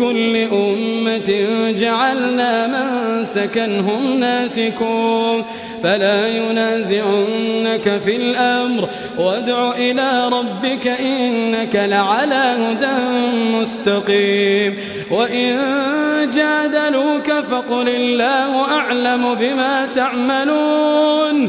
لكل أمة جعلنا من سكنهم ناسكون. فلا ينازعنك في الأمر. وادع إلى ربك إنك لعلى هدى مستقيم. وإن جادلوك فقل الله أعلم بما تعملون.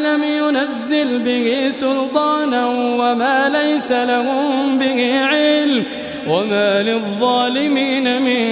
لم ينزل به سلطانا وما ليس لهم به علم وما للظالمين من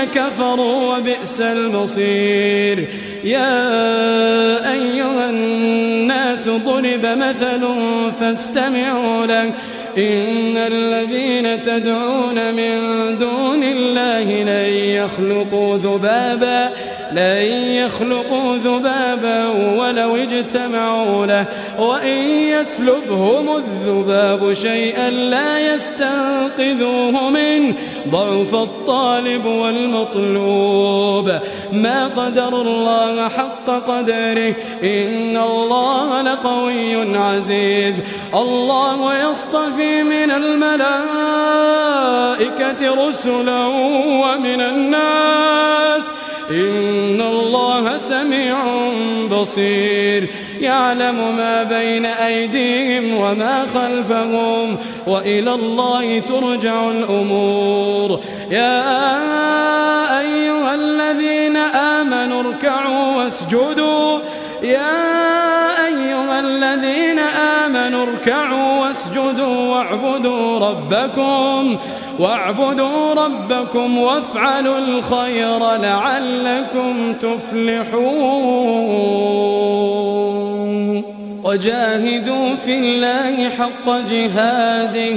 الذين كفروا وبئس المصير. يا أيها الناس ضرب مثل فاستمعوا له. إن الذين تدعون من دون الله لن يخلقوا ذبابا. لن يخلقوا ذبابا ولو اجتمعوا له. وإن يسلبهم الذباب شيئا لا يستنقذوه منه ضعف الطالب والمطلوب. ما قدر الله حق قدره. إن الله لقوي عزيز. الله يصطفي من الملائكة رسلا ومن الناس. إن الله سميع بصير. يعلم ما بين أيديهم وما خلفهم وإلى الله ترجع الأمور. يا أيها الذين آمنوا اركعوا واسجدوا. يا أيها الذين آمنوا اركعوا واسجدوا واعبدوا ربكم واعبدوا ربكم وافعلوا الخير لعلكم تفلحون. وجاهدوا في الله حق جهاده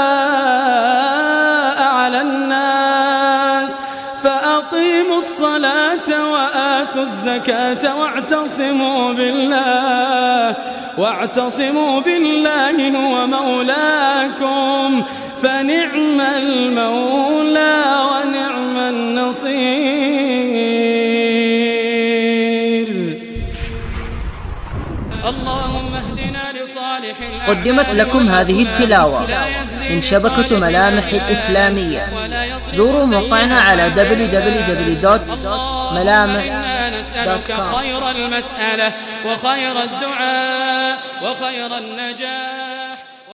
الصلاة وآتوا الزكاة واعتصموا بالله واعتصموا بالله هو مولاكم فنعم المولى ونعم النصير. اللهم اهدنا لصالح قدمت لكم هذه التلاوة من شبكة ملامح الإسلامية. زوروا موقعنا على www.ملامح.com خير المسألة وخير الدعاء وخير